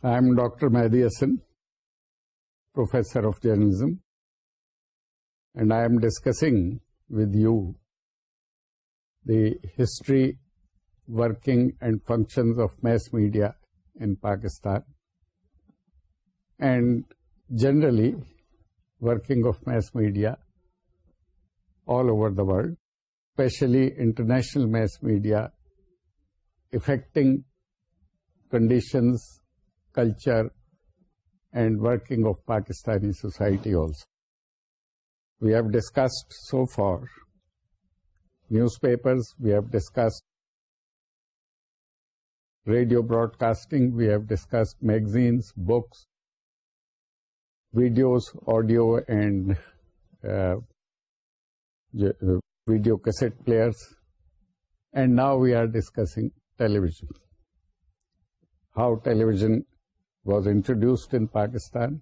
I am Dr. Mehdi Hasan, Professor of Journalism, and I am discussing with you the history, working and functions of mass media in Pakistan and generally working of mass media all over the world, especially international mass media affecting conditions culture and working of Pakistani society also. We have discussed so far newspapers, we have discussed radio broadcasting, we have discussed magazines, books, videos, audio and uh, uh, video cassette players, and now we are discussing television, how television was introduced in Pakistan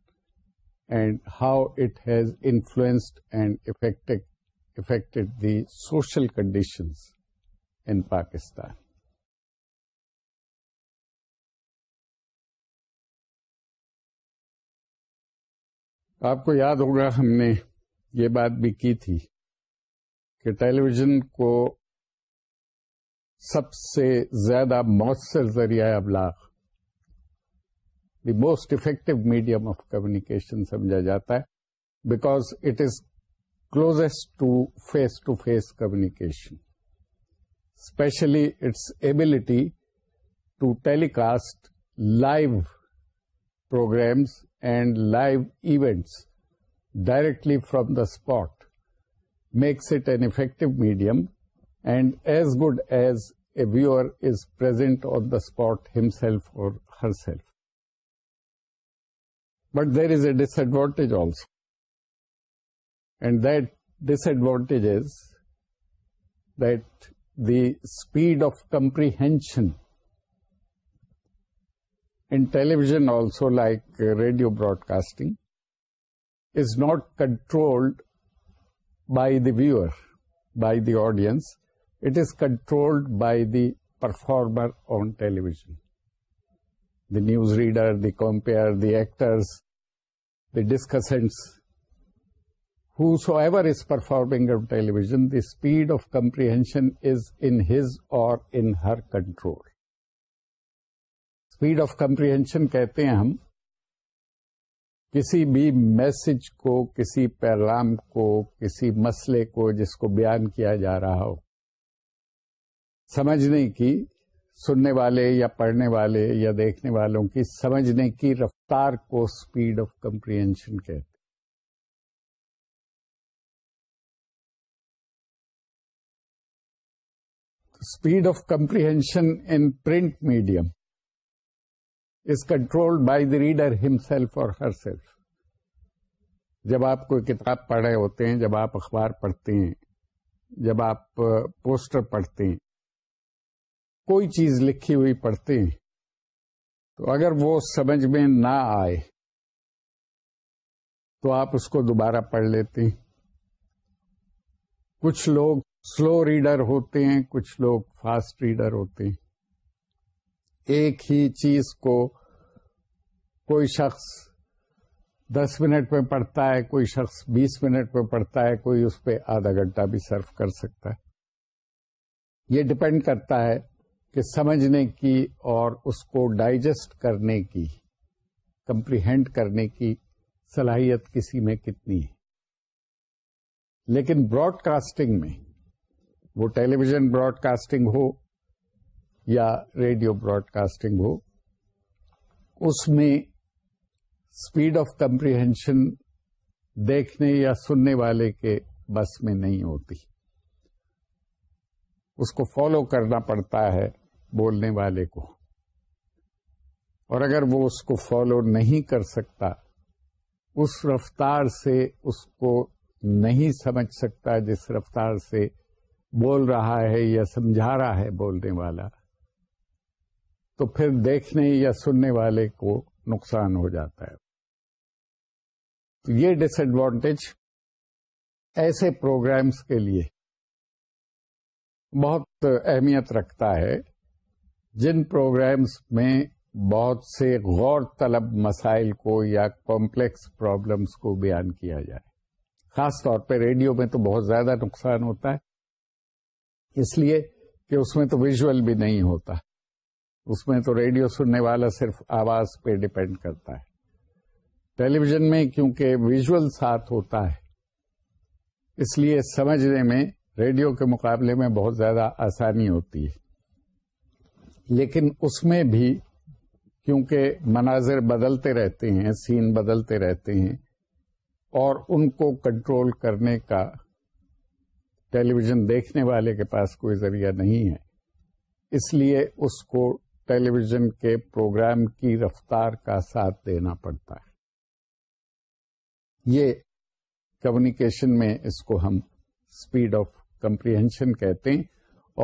and how it has influenced and affected the social conditions in Pakistan آپ کو یاد ہوگا ہم نے یہ بات بھی کی تھی کہ ٹیلی ویژن کو سب سے زیادہ مؤثر ذریعہ ابلاغ the most effective medium of communication سمجھا جاتا ہے because it is closest to face to face communication especially its ability to telecast live programmes and live events directly from the spot makes it an effective medium and as good as a viewer is present on the spot himself or herself But there is a disadvantage also, and that disadvantage is that the speed of comprehension in television also, like radio broadcasting, is not controlled by the viewer, by the audience. It is controlled by the performer on television, the newsreader, the compere, the actors, the discussants, whosoever is performing on television, the speed of comprehension is in his or in her control. Speed of comprehension کہتے ہیں ہم کسی بھی message کو کسی پیغام کو کسی مسئلے کو جس کو بیان کیا جا رہا ہو سمجھنے کی سننے والے یا پڑھنے والے یا دیکھنے والوں کی سمجھنے کی رفتار کو اسپیڈ آف کمپریہنشن کہتے ہیں speed of comprehension in print medium is control by the reader himself or herself جب آپ کوئی کتاب پڑھ رہے ہوتے ہیں جب آپ اخبار پڑھتے ہیں جب آپ پوسٹر پڑھتے ہیں کوئی چیز لکھی ہوئی پڑھتے ہیں تو اگر وہ سمجھ میں نہ آئے تو آپ اس کو دوبارہ پڑھ لیتے ہیں کچھ لوگ سلو ریڈر ہوتے ہیں کچھ لوگ فاسٹ ریڈر ہوتے ہیں ایک ہی چیز کو کوئی شخص دس منٹ میں پڑھتا ہے کوئی شخص بیس منٹ میں پڑھتا ہے کوئی اس پہ آدھا گھنٹہ بھی سرف کر سکتا ہے یہ ڈپینڈ کرتا ہے کہ سمجھنے کی اور اس کو ڈائجسٹ کرنے کی کمپریہینڈ کرنے کی صلاحیت کسی میں کتنی ہے لیکن براڈ کاسٹنگ میں وہ ٹیلی ویژن براڈ کاسٹنگ ہو یا ریڈیو براڈ کاسٹنگ ہو اس میں اسپیڈ آف کمپریہینشن دیکھنے یا سننے والے کے بس میں نہیں ہوتی اس کو فالو کرنا پڑتا ہے بولنے والے کو اور اگر وہ اس کو فالو نہیں کر سکتا اس رفتار سے اس کو نہیں سمجھ سکتا جس رفتار سے بول رہا ہے یا سمجھا رہا ہے بولنے والا تو پھر دیکھنے یا سننے والے کو نقصان ہو جاتا ہے تو یہ ڈس ایڈوانٹیج ایسے پروگرامز کے لیے بہت اہمیت رکھتا ہے جن پروگرامز میں بہت سے غور طلب مسائل کو یا کمپلیکس پرابلمس کو بیان کیا جائے خاص طور پہ ریڈیو میں تو بہت زیادہ نقصان ہوتا ہے اس لیے کہ اس میں تو ویژول بھی نہیں ہوتا اس میں تو ریڈیو سننے والا صرف آواز پہ ڈپینڈ کرتا ہے ٹیلی ویژن میں کیونکہ ویژول ساتھ ہوتا ہے اس لیے سمجھنے میں ریڈیو کے مقابلے میں بہت زیادہ آسانی ہوتی ہے لیکن اس میں بھی کیونکہ مناظر بدلتے رہتے ہیں سین بدلتے رہتے ہیں اور ان کو کنٹرول کرنے کا ٹیلی ویژن دیکھنے والے کے پاس کوئی ذریعہ نہیں ہے اس لیے اس کو ٹیلی ویژن کے پروگرام کی رفتار کا ساتھ دینا پڑتا ہے یہ کمیونیکیشن میں اس کو ہم اسپیڈ آف کمپریہنشن کہتے ہیں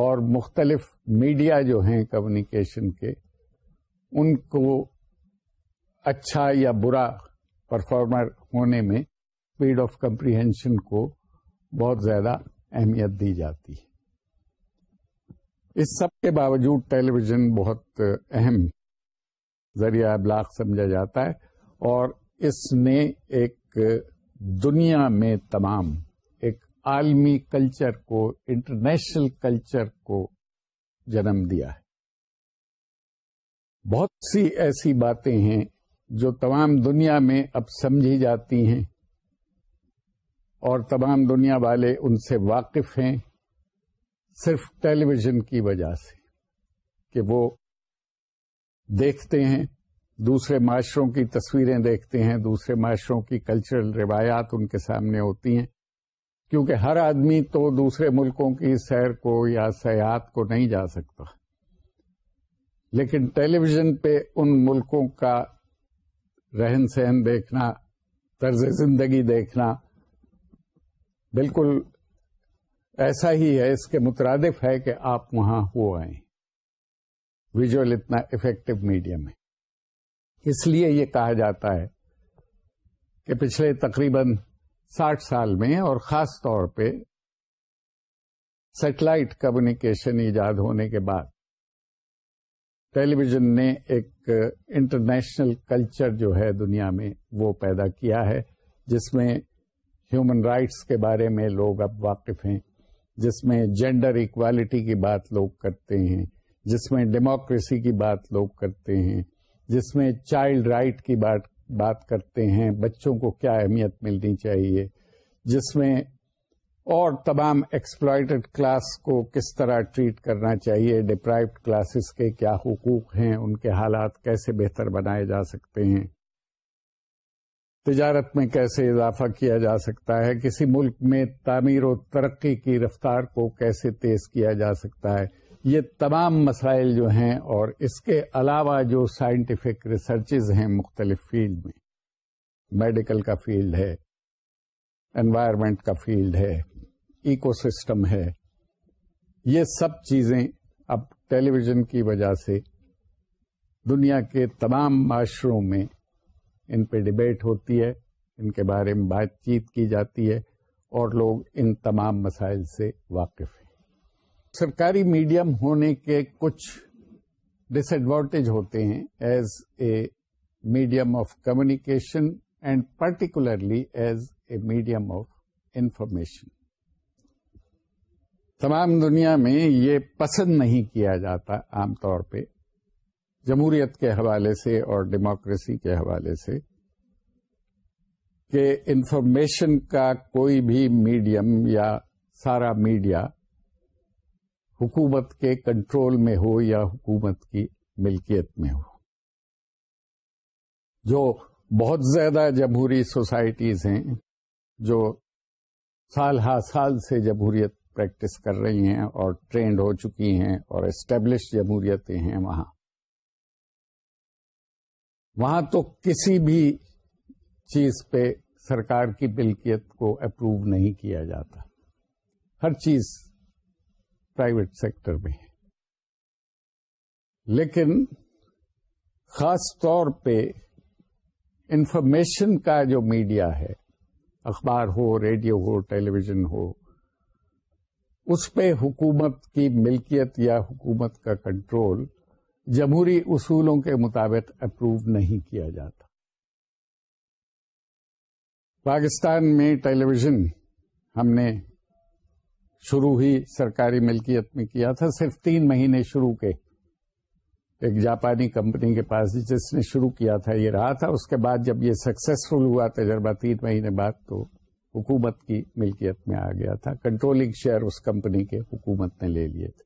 اور مختلف میڈیا جو ہیں کمیونیکیشن کے ان کو اچھا یا برا پرفارمر ہونے میں اسپیڈ آف کمپریہینشن کو بہت زیادہ اہمیت دی جاتی ہے اس سب کے باوجود ٹیلی ویژن بہت اہم ذریعہ ابلاغ سمجھا جاتا ہے اور اس نے ایک دنیا میں تمام عالمی کلچر کو انٹرنیشنل کلچر کو جنم دیا ہے بہت سی ایسی باتیں ہیں جو تمام دنیا میں اب سمجھی جاتی ہیں اور تمام دنیا والے ان سے واقف ہیں صرف ٹیلی ویژن کی وجہ سے کہ وہ دیکھتے ہیں دوسرے معاشروں کی تصویریں دیکھتے ہیں دوسرے معاشروں کی کلچرل روایات ان کے سامنے ہوتی ہیں کیونکہ ہر آدمی تو دوسرے ملکوں کی سیر کو یا سیاحت کو نہیں جا سکتا لیکن ٹیلی ویژن پہ ان ملکوں کا رہن سہن دیکھنا طرز زندگی دیکھنا بالکل ایسا ہی ہے اس کے مترادف ہے کہ آپ وہاں ہو آئیں ویژل اتنا افیکٹو میڈیم ہے اس لیے یہ کہا جاتا ہے کہ پچھلے تقریباً ساٹھ سال میں اور خاص طور پہ سیٹلائٹ کمیونیکیشن ایجاد ہونے کے بعد ٹیلی ویژن نے ایک انٹرنیشنل کلچر جو ہے دنیا میں وہ پیدا کیا ہے جس میں ہیومن رائٹس کے بارے میں لوگ اب واقف ہیں جس میں جینڈر اکوالٹی کی بات لوگ کرتے ہیں جس میں ڈیموکریسی کی بات لوگ کرتے ہیں جس میں چائلڈ رائٹ کی بات بات کرتے ہیں بچوں کو کیا اہمیت ملنی چاہیے جس میں اور تمام ایکسپلائٹڈ کلاس کو کس طرح ٹریٹ کرنا چاہیے ڈپرائبڈ کلاسز کے کیا حقوق ہیں ان کے حالات کیسے بہتر بنائے جا سکتے ہیں تجارت میں کیسے اضافہ کیا جا سکتا ہے کسی ملک میں تعمیر و ترقی کی رفتار کو کیسے تیز کیا جا سکتا ہے یہ تمام مسائل جو ہیں اور اس کے علاوہ جو سائنٹیفک ریسرچز ہیں مختلف فیلڈ میں میڈیکل کا فیلڈ ہے انوائرمنٹ کا فیلڈ ہے ایکو سسٹم ہے یہ سب چیزیں اب ٹیلی ویژن کی وجہ سے دنیا کے تمام معاشروں میں ان پہ ڈبیٹ ہوتی ہے ان کے بارے میں بات چیت کی جاتی ہے اور لوگ ان تمام مسائل سے واقف ہیں سرکاری میڈیم ہونے کے کچھ ڈس ایڈوانٹیج ہوتے ہیں as a medium of communication and particularly as a medium of information تمام دنیا میں یہ پسند نہیں کیا جاتا عام طور پہ جمہوریت کے حوالے سے اور ڈیموکریسی کے حوالے سے کہ انفارمیشن کا کوئی بھی میڈیم یا سارا میڈیا حکومت کے کنٹرول میں ہو یا حکومت کی ملکیت میں ہو جو بہت زیادہ جمہوری سوسائٹیز ہیں جو سال ہا سال سے جمہوریت پریکٹس کر رہی ہیں اور ٹرینڈ ہو چکی ہیں اور اسٹیبلش جمہوریتیں ہیں وہاں وہاں تو کسی بھی چیز پہ سرکار کی ملکیت کو اپروو نہیں کیا جاتا ہر چیز پرائیویٹ سیکٹر میں لیکن خاص طور پہ انفارمیشن کا جو میڈیا ہے اخبار ہو ریڈیو ہو ٹیلی ویژن ہو اس پہ حکومت کی ملکیت یا حکومت کا کنٹرول جمہوری اصولوں کے مطابق اپروو نہیں کیا جاتا پاکستان میں ٹیلی ویژن ہم نے شروع ہی سرکاری ملکیت میں کیا تھا صرف تین مہینے شروع کے ایک جاپانی کمپنی کے پاس جس نے شروع کیا تھا یہ رہا تھا اس کے بعد جب یہ سکسیسفل ہوا تجربہ تین مہینے بعد تو حکومت کی ملکیت میں آ گیا تھا کنٹرولنگ شیئر اس کمپنی کے حکومت نے لے لیے تھے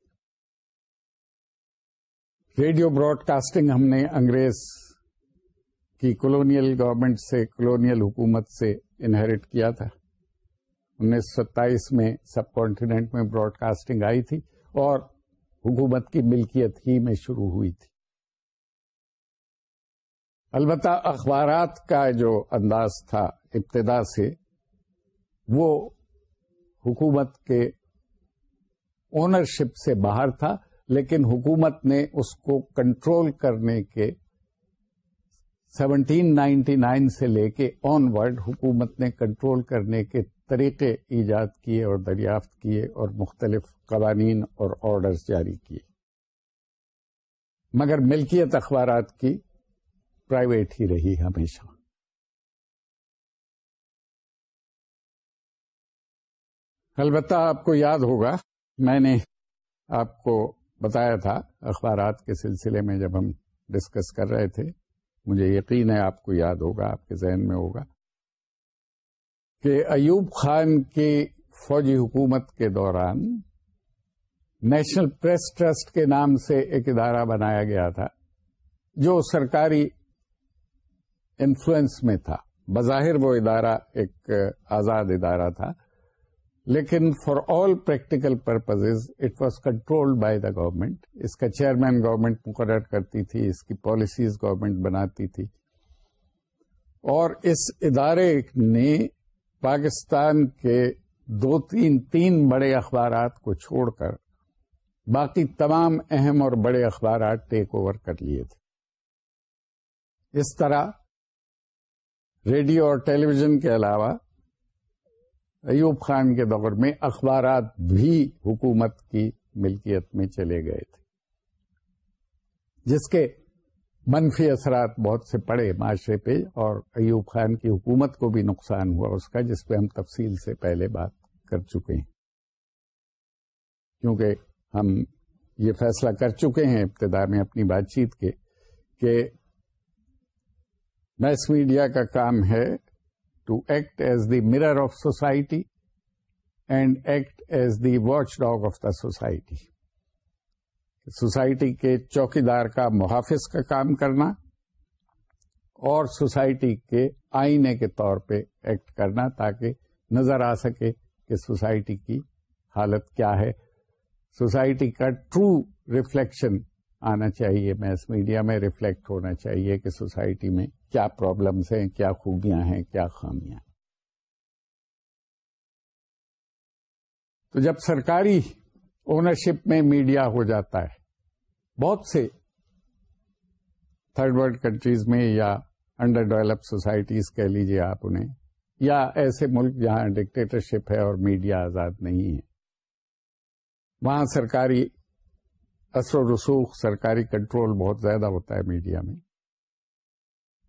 ریڈیو براڈ کاسٹنگ ہم نے انگریز کی کلونیل گورنمنٹ سے کلونیل حکومت سے انہیریٹ کیا تھا انیس ستائیس میں سب کانٹیننٹ میں براڈ کاسٹنگ آئی تھی اور حکومت کی ملکیت ہی میں شروع ہوئی تھی البتہ اخبارات کا جو انداز تھا ابتدا سے وہ حکومت کے اونرشپ سے باہر تھا لیکن حکومت نے اس کو کنٹرول کرنے کے سیونٹین نائنٹی نائن سے لے کے آن ورڈ حکومت نے کنٹرول کرنے کے طریقے ایجاد کیے اور دریافت کیے اور مختلف قوانین اور آرڈرز جاری کیے مگر ملکیت اخبارات کی پرائیویٹ ہی رہی ہمیشہ البتہ آپ کو یاد ہوگا میں نے آپ کو بتایا تھا اخبارات کے سلسلے میں جب ہم ڈسکس کر رہے تھے مجھے یقین ہے آپ کو یاد ہوگا آپ کے ذہن میں ہوگا کہ ایوب خان کی فوجی حکومت کے دوران نیشنل پریس ٹرسٹ کے نام سے ایک ادارہ بنایا گیا تھا جو سرکاری انفلوئنس میں تھا بظاہر وہ ادارہ ایک آزاد ادارہ تھا لیکن for all practical purpose it was controlled by the government اس کا چیئرمین گورنمنٹ مقرر کرتی تھی اس کی پالیسیز گورنمنٹ بناتی تھی اور اس ادارے نے پاکستان کے دو تین تین بڑے اخبارات کو چھوڑ کر باقی تمام اہم اور بڑے اخبارات ٹیک اوور کر لیے تھے اس طرح ریڈیو اور ٹیلی ویژن کے علاوہ ایوب خان کے دور میں اخبارات بھی حکومت کی ملکیت میں چلے گئے تھے جس کے منفی اثرات بہت سے پڑے معاشرے پہ اور ایوب خان کی حکومت کو بھی نقصان ہوا اس کا جس پہ ہم تفصیل سے پہلے بات کر چکے ہیں کیونکہ ہم یہ فیصلہ کر چکے ہیں ابتدا میں اپنی بات چیت کے کہ میس میڈیا کا کام ہے to act as the mirror of society and act as the watchdog of the society society کے چوکی دار کا محافظ کا کام کرنا اور سوسائٹی کے آئینے کے طور پہ ایکٹ کرنا تاکہ نظر آ سکے کہ سوسائٹی کی حالت کیا ہے سوسائٹی کا ٹرو ریفلیکشن آنا چاہیے میس میڈیا میں ریفلیکٹ ہونا چاہیے کہ سوسائٹی میں کیا پرابلمس ہیں کیا خوبیاں ہیں کیا خامیاں ہیں تو جب سرکاری اونرشپ میں میڈیا ہو جاتا ہے بہت سے تھرڈ ورلڈ کنٹریز میں یا انڈر ڈیولپ سوسائٹیز کہہ لیجیے آپ انہیں یا ایسے ملک جہاں ڈکٹیٹرشپ ہے اور میڈیا آزاد نہیں ہے وہاں سرکاری اثر و رسوخ سرکاری کنٹرول بہت زیادہ ہوتا ہے میڈیا میں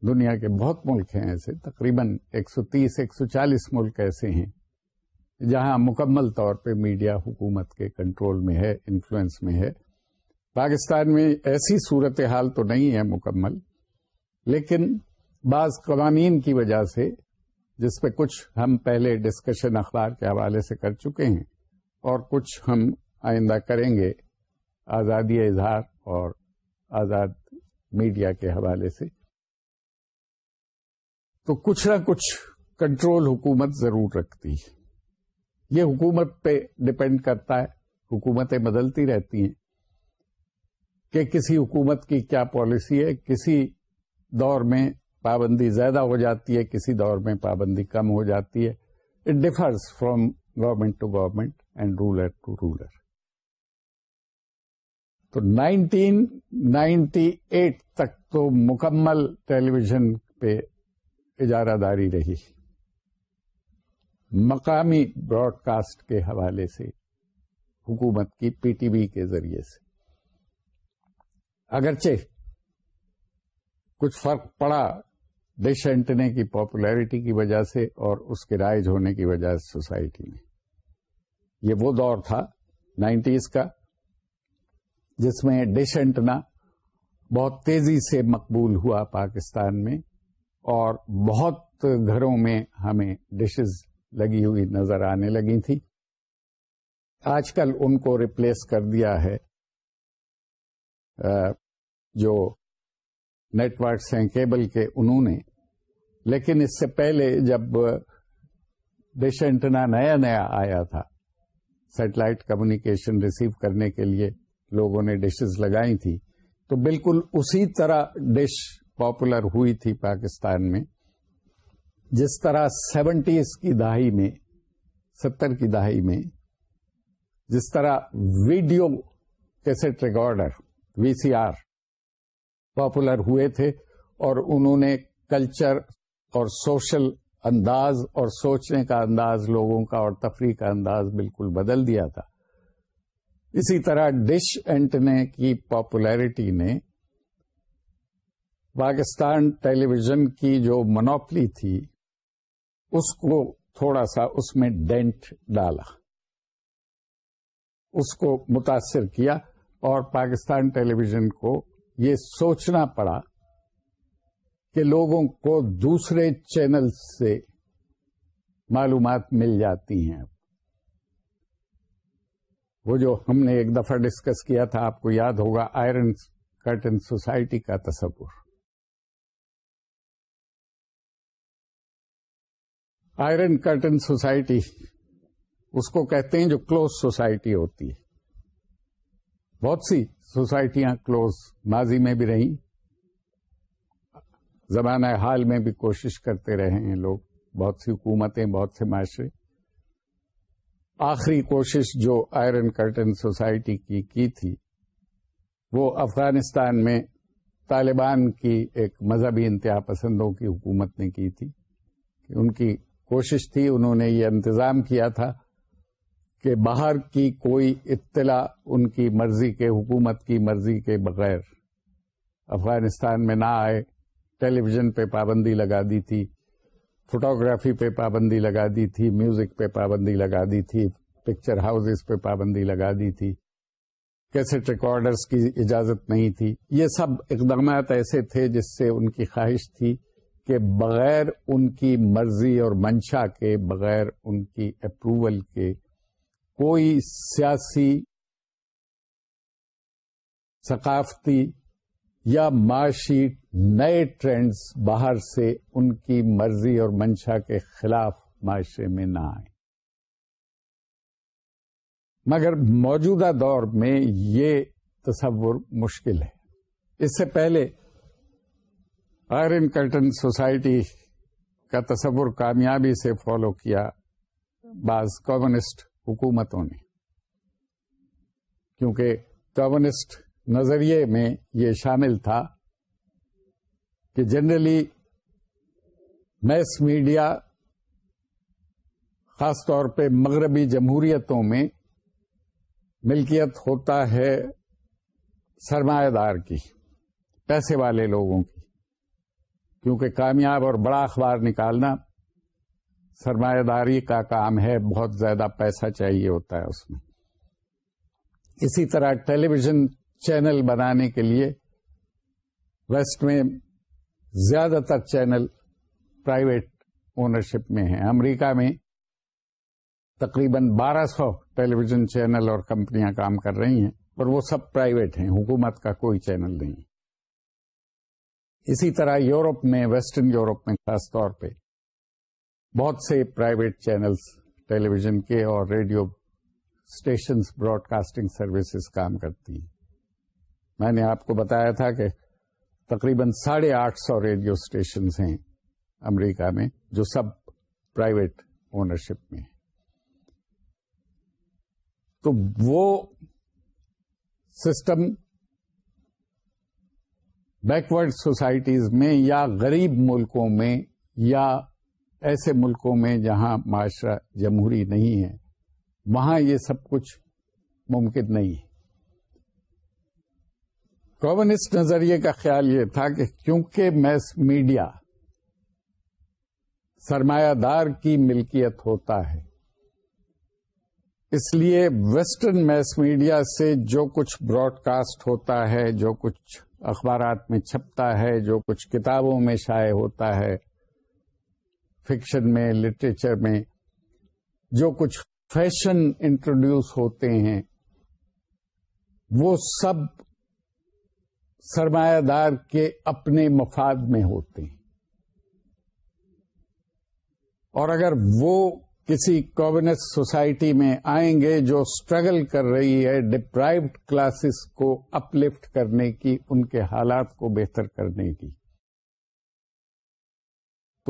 دنیا کے بہت ملک ہیں ایسے تقریباً ایک سو تیس ایک سو چالیس ملک ایسے ہیں جہاں مکمل طور پہ میڈیا حکومت کے کنٹرول میں ہے انفلوئنس میں ہے پاکستان میں ایسی صورتحال تو نہیں ہے مکمل لیکن بعض قوانین کی وجہ سے جس پہ کچھ ہم پہلے ڈسکشن اخبار کے حوالے سے کر چکے ہیں اور کچھ ہم آئندہ کریں گے آزادی اظہار اور آزاد میڈیا کے حوالے سے تو کچھ نہ کچھ کنٹرول حکومت ضرور رکھتی ہے یہ حکومت پہ ڈپینڈ کرتا ہے حکومتیں بدلتی رہتی ہیں کہ کسی حکومت کی کیا پالیسی ہے کسی دور میں پابندی زیادہ ہو جاتی ہے کسی دور میں پابندی کم ہو جاتی ہے it differs from government to government and ruler to ruler تو نائنٹین نائنٹی ایٹ تک تو مکمل ٹیلی ویژن پہ اجارہ داری رہی مقامی براڈ کاسٹ کے حوالے سے حکومت کی پی ٹی وی کے ذریعے سے اگرچہ کچھ فرق پڑا ڈش اینٹنے کی پاپولیرٹی کی وجہ سے اور اس کے رائج ہونے کی وجہ سے سوسائٹی میں یہ وہ دور تھا نائنٹیز کا جس میں ڈش اینٹنا بہت تیزی سے مقبول ہوا پاکستان میں اور بہت گھروں میں ہمیں ڈشز لگی ہوئی نظر آنے لگی تھی آج کل ان کو ریپلیس کر دیا ہے جو نیٹ ورکس ہیں کیبل کے انہوں نے لیکن اس سے پہلے جب ڈش انٹر نیا نیا آیا تھا سیٹلائٹ کمیونیکیشن ریسیو کرنے کے لیے لوگوں نے ڈشز لگائی تھی تو بالکل اسی طرح ڈش پاپولر ہوئی تھی پاکستان میں جس طرح سیونٹیز کی دہائی میں ستر کی دہائی میں جس طرح video cassette recorder V C R popular ہوئے تھے اور انہوں نے کلچر اور سوشل انداز اور سوچنے کا انداز لوگوں کا اور تفریح کا انداز بالکل بدل دیا تھا اسی طرح ڈش اینٹنے کی پاپولیرٹی نے پاکستان ٹیلی ویژن کی جو منوپلی تھی اس کو تھوڑا سا اس میں ڈینٹ ڈالا اس کو متاثر کیا اور پاکستان ٹیلی ویژن کو یہ سوچنا پڑا کہ لوگوں کو دوسرے چینل سے معلومات مل جاتی ہیں وہ جو ہم نے ایک دفعہ ڈسکس کیا تھا آپ کو یاد ہوگا آئرن کرٹن سوسائٹی کا تصور آئرن کرٹن سوسائٹی اس کو کہتے ہیں جو کلوز سوسائٹی ہوتی ہے بہت سی سوسائٹیاں کلوز ماضی میں بھی رہیں زمانہ حال میں بھی کوشش کرتے رہے ہیں لوگ بہت سی حکومتیں بہت سے معاشرے آخری کوشش جو آئرن کرٹن سوسائٹی کی تھی وہ افغانستان میں طالبان کی ایک مذہبی انتہا پسندوں کی حکومت نے کی تھی ان کی کوشش تھی انہوں نے یہ انتظام کیا تھا کہ باہر کی کوئی اطلاع ان کی مرضی کے حکومت کی مرضی کے بغیر افغانستان میں نہ آئے ٹیلی ویژن پہ پابندی لگا دی تھی فوٹوگرافی پہ پابندی لگا دی تھی میوزک پہ پابندی لگا دی تھی پکچر ہاؤز پہ پابندی لگا دی تھی کیسٹ ریکارڈرز کی اجازت نہیں تھی یہ سب اقدامات ایسے تھے جس سے ان کی خواہش تھی کہ بغیر ان کی مرضی اور منشا کے بغیر ان کی اپروول کے کوئی سیاسی ثقافتی یا معاشی نئے ٹرینڈس باہر سے ان کی مرضی اور منشا کے خلاف معاشرے میں نہ آئے مگر موجودہ دور میں یہ تصور مشکل ہے اس سے پہلے آئرن کلٹن سوسائٹی کا تصور کامیابی سے فالو کیا بعض کمیونسٹ حکومتوں نے کیونکہ کمیونسٹ نظریے میں یہ شامل تھا کہ جنرلی میس میڈیا خاص طور پہ مغربی جمہوریتوں میں ملکیت ہوتا ہے سرمایہ دار کی پیسے والے لوگوں کی کیونکہ کامیاب اور بڑا اخبار نکالنا سرمایہ داری کا کام ہے بہت زیادہ پیسہ چاہیے ہوتا ہے اس میں اسی طرح ٹیلی ویژن چینل بنانے کے لیے ویسٹ میں زیادہ تر چینل پرائیویٹ اونرشپ میں ہیں امریکہ میں تقریباً بارہ سو ٹیلی ویژن چینل اور کمپنیاں کام کر رہی ہیں اور وہ سب پرائیویٹ ہیں حکومت کا کوئی چینل نہیں اسی طرح یورپ میں ویسٹرن یورپ میں خاص طور پہ بہت سے پرائیویٹ چینلز ٹیلی ویژن کے اور radio stations broadcasting services کام کرتی ہیں میں نے آپ کو بتایا تھا کہ تقریباً ساڑھے آٹھ سو ریڈیو اسٹیشنز ہیں امریکہ میں جو سب پرائیویٹ اونرشپ میں تو وہ سسٹم بیکورڈ سوسائٹیز میں یا غریب ملکوں میں یا ایسے ملکوں میں جہاں معاشرہ جمہوری نہیں ہے وہاں یہ سب کچھ ممکن نہیں ہے کومنسٹ نظریے کا خیال یہ تھا کہ کیونکہ میس میڈیا سرمایہ دار کی ملکیت ہوتا ہے اس لیے ویسٹرن میس میڈیا سے جو کچھ براڈ کاسٹ ہوتا ہے جو کچھ اخبارات میں چھپتا ہے جو کچھ کتابوں میں شائع ہوتا ہے فکشن میں لٹریچر میں جو کچھ فیشن انٹروڈیوس ہوتے ہیں وہ سب سرمایہ دار کے اپنے مفاد میں ہوتے ہیں اور اگر وہ کسی کومسٹ سوسائٹی میں آئیں گے جو اسٹرگل کر رہی ہے ڈپرائوڈ کلاسز کو اپلفٹ کرنے کی ان کے حالات کو بہتر کرنے کی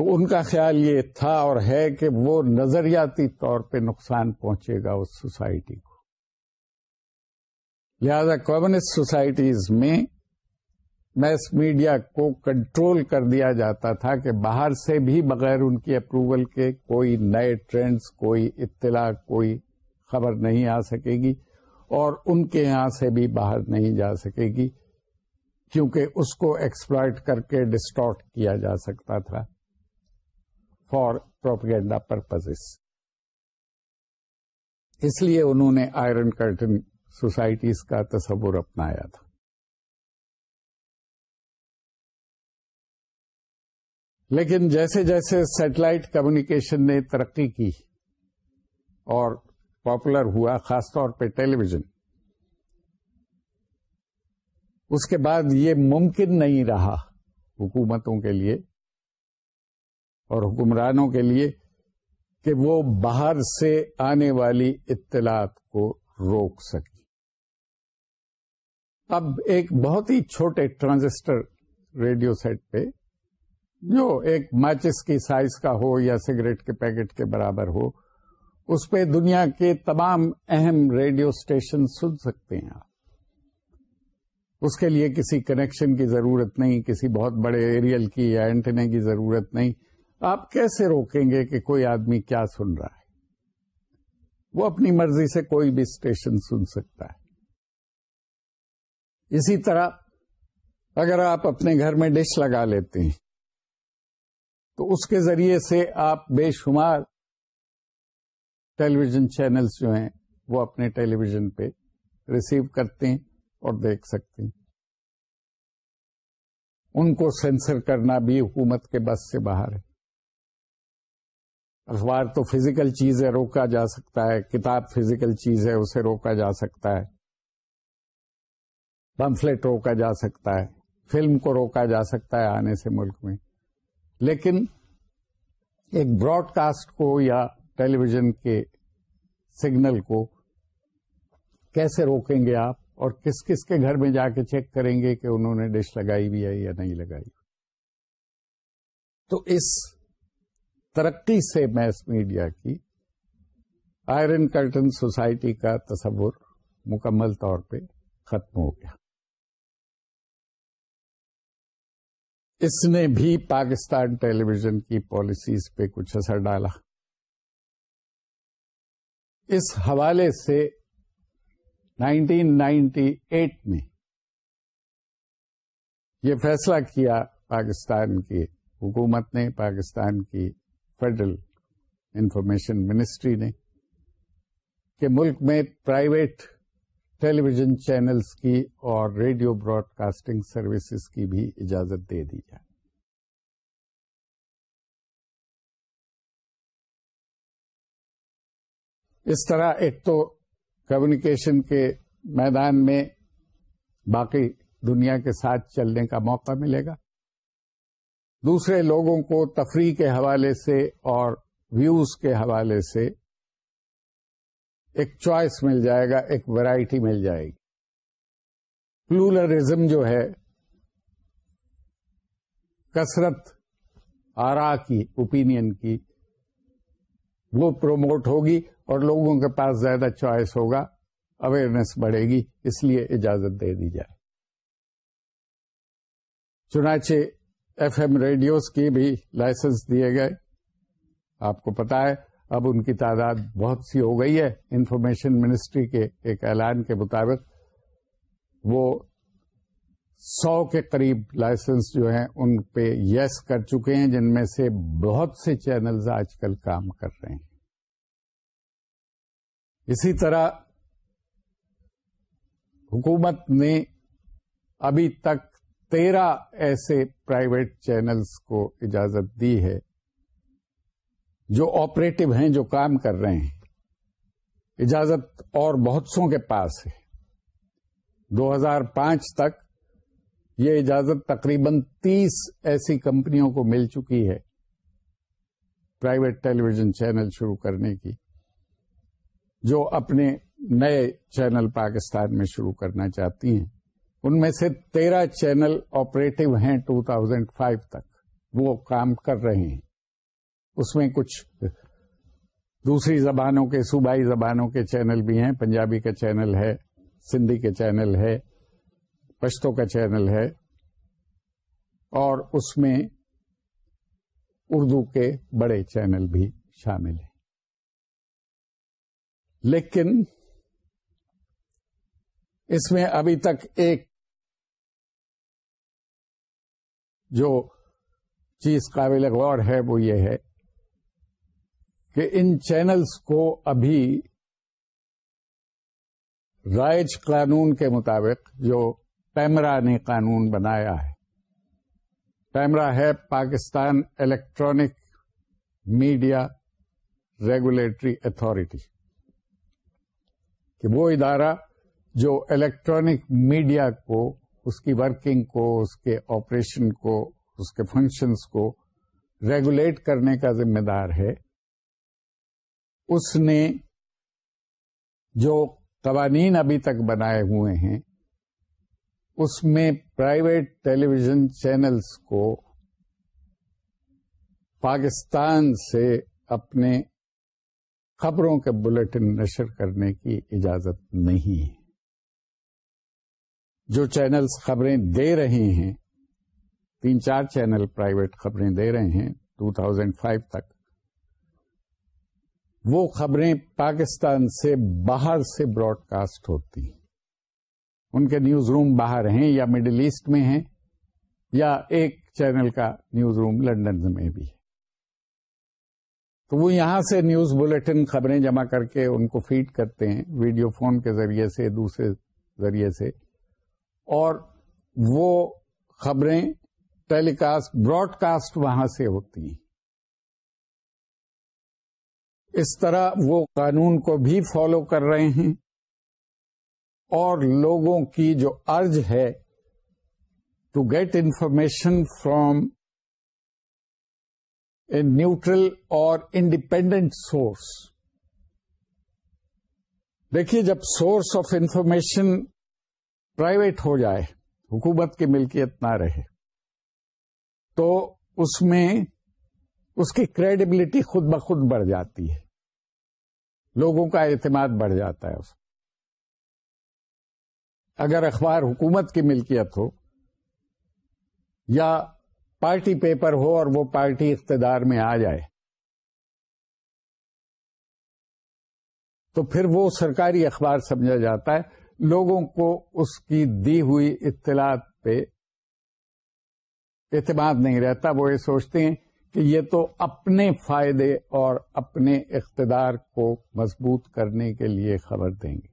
تو ان کا خیال یہ تھا اور ہے کہ وہ نظریاتی طور پہ نقصان پہنچے گا اس سوسائٹی کو لہذا کمیونسٹ سوسائٹیز میں میس میڈیا کو کنٹرول کر دیا جاتا تھا کہ باہر سے بھی بغیر ان کی اپروول کے کوئی نئے ٹرینڈز کوئی اطلاع کوئی خبر نہیں آ سکے گی اور ان کے یہاں سے بھی باہر نہیں جا سکے گی کیونکہ اس کو ایکسپلائٹ کر کے ڈسٹارٹ کیا جا سکتا تھا فار پروپیگینڈا پرپز اس لیے انہوں نے آئرن کرٹن سوسائٹیز کا تصور اپنایا تھا لیکن جیسے جیسے سیٹلائٹ کمیونیکیشن نے ترقی کی اور پاپولر ہوا خاص طور پہ ٹیلی ویژن اس کے بعد یہ ممکن نہیں رہا حکومتوں کے لیے اور حکمرانوں کے لیے کہ وہ باہر سے آنے والی اطلاعات کو روک سکے اب ایک بہت ہی چھوٹے ٹرانزسٹر ریڈیو سیٹ پہ جو ایک ماچس کی سائز کا ہو یا سگریٹ کے پیکٹ کے برابر ہو اس پہ دنیا کے تمام اہم ریڈیو اسٹیشن سن سکتے ہیں آپ اس کے لیے کسی کنیکشن کی ضرورت نہیں کسی بہت بڑے ایریل کی یا اینٹنے کی ضرورت نہیں آپ کیسے روکیں گے کہ کوئی آدمی کیا سن رہا ہے وہ اپنی مرضی سے کوئی بھی اسٹیشن سن سکتا ہے اسی طرح اگر آپ اپنے گھر میں ڈش لگا لیتے ہیں تو اس کے ذریعے سے آپ بے شمار ٹیلی ویژن چینلس جو ہیں وہ اپنے ٹیلی ویژن پہ ریسیو کرتے ہیں اور دیکھ سکتے ہیں ان کو سینسر کرنا بھی حکومت کے بس سے باہر ہے اخبار تو فزیکل چیز ہے روکا جا سکتا ہے کتاب فزیکل چیز ہے اسے روکا جا سکتا ہے روکا جا سکتا ہے فلم کو روکا جا سکتا ہے آنے سے ملک میں لیکن ایک براڈ کاسٹ کو یا ٹیلی ویژن کے سگنل کو کیسے روکیں گے آپ اور کس کس کے گھر میں جا کے چیک کریں گے کہ انہوں نے ڈش لگائی بھی ہے یا نہیں لگائی تو اس ترقی سے میس میڈیا کی آئرن کرٹن سوسائٹی کا تصور مکمل طور پہ ختم ہو گیا اس نے بھی پاکستان ٹیلی ویژن کی پالیسیز پہ کچھ اثر ڈالا اس حوالے سے نائنٹین نائنٹی ایٹ میں یہ فیصلہ کیا پاکستان کی حکومت نے پاکستان کی فیڈرل انفارمیشن منسٹری نے کہ ملک میں پرائیویٹ ٹیلی ویژن چینلس کی اور ریڈیو براڈ کاسٹنگ سروسز کی بھی اجازت دے دی جائے اس طرح ایک تو کمیونیکیشن کے میدان میں باقی دنیا کے ساتھ چلنے کا موقع ملے گا دوسرے لوگوں کو تفریح کے حوالے سے اور ویوز کے حوالے سے ایک چوائس مل جائے گا ایک ویرائٹی مل جائے گی پلولرزم جو ہے کثرت آرا کی اوپینین کی وہ پروموٹ ہوگی اور لوگوں کے پاس زیادہ چوائس ہوگا اویئرنیس بڑھے گی اس لیے اجازت دے دی جائے چنانچہ ایف ایم ریڈیوز کی بھی لائسنس دیے گئے آپ کو پتا ہے اب ان کی تعداد بہت سی ہو گئی ہے انفارمیشن منسٹری کے ایک اعلان کے مطابق وہ سو کے قریب لائسنس جو ہیں ان پہ یس کر چکے ہیں جن میں سے بہت سے چینلز آج کل کام کر رہے ہیں اسی طرح حکومت نے ابھی تک تیرہ ایسے پرائیویٹ چینلز کو اجازت دی ہے جو آپریٹو ہیں جو کام کر رہے ہیں اجازت اور بہت سو کے پاس ہے دو ہزار پانچ تک یہ اجازت تقریباً تیس ایسی کمپنیوں کو مل چکی ہے پرائیویٹ ٹیلی ویژن چینل شروع کرنے کی جو اپنے نئے چینل پاکستان میں شروع کرنا چاہتی ہیں ان میں سے تیرہ چینل آپریٹو ہیں 2005 تک وہ کام کر رہے ہیں اس میں کچھ دوسری زبانوں کے صوبائی زبانوں کے چینل بھی ہیں پنجابی کا چینل ہے سندھی کے چینل ہے پشتو کا چینل ہے اور اس میں اردو کے بڑے چینل بھی شامل ہیں لیکن اس میں ابھی تک ایک جو چیز قابل غور ہے وہ یہ ہے کہ ان چینلز کو ابھی رائج قانون کے مطابق جو پیمرا نے قانون بنایا ہے پیمرا ہے Pakistan electronic media regulatory authority کہ وہ ادارہ جو الیکٹرانک میڈیا کو اس کی ورکنگ کو اس کے آپریشن کو اس کے فنکشنس کو ریگولیٹ کرنے کا ذمہ دار ہے اس نے جو قوانین ابھی تک بنائے ہوئے ہیں اس میں پرائیویٹ ٹیلی ویژن چینلس کو پاکستان سے اپنے خبروں کے بلٹن نشر کرنے کی اجازت نہیں ہے جو چینلز خبریں دے رہے ہیں تین چار چینل پرائیویٹ خبریں دے رہے ہیں 2005 تک وہ خبریں پاکستان سے باہر سے براڈ کاسٹ ہوتی ہیں ان کے نیوز روم باہر ہیں یا مڈل ایسٹ میں ہیں یا ایک چینل کا نیوز روم لنڈن میں بھی ہے تو وہ یہاں سے نیوز بلٹن خبریں جمع کر کے ان کو فیڈ کرتے ہیں ویڈیو فون کے ذریعے سے دوسرے ذریعے سے اور وہ خبریں ٹیلی کاسٹ براڈ کاسٹ وہاں سے ہوتی ہیں اس طرح وہ قانون کو بھی فالو کر رہے ہیں اور لوگوں کی جو ارج ہے to get information from neutral or independent source دیکھیے جب سورس آف انفارمیشن پرائیویٹ ہو جائے حکومت کی ملکیت نہ رہے تو اس میں اس کی کریڈیبلٹی خود بخود بڑھ جاتی ہے لوگوں کا اعتماد بڑھ جاتا ہے اس اگر اخبار حکومت کی ملکیت ہو یا پارٹی پیپر ہو اور وہ پارٹی اقتدار میں آ جائے تو پھر وہ سرکاری اخبار سمجھا جاتا ہے لوگوں کو اس کی دی ہوئی اطلاعات پہ اعتماد نہیں رہتا وہ یہ سوچتے ہیں کہ یہ تو اپنے فائدے اور اپنے اقتدار کو مضبوط کرنے کے لیے خبر دیں گے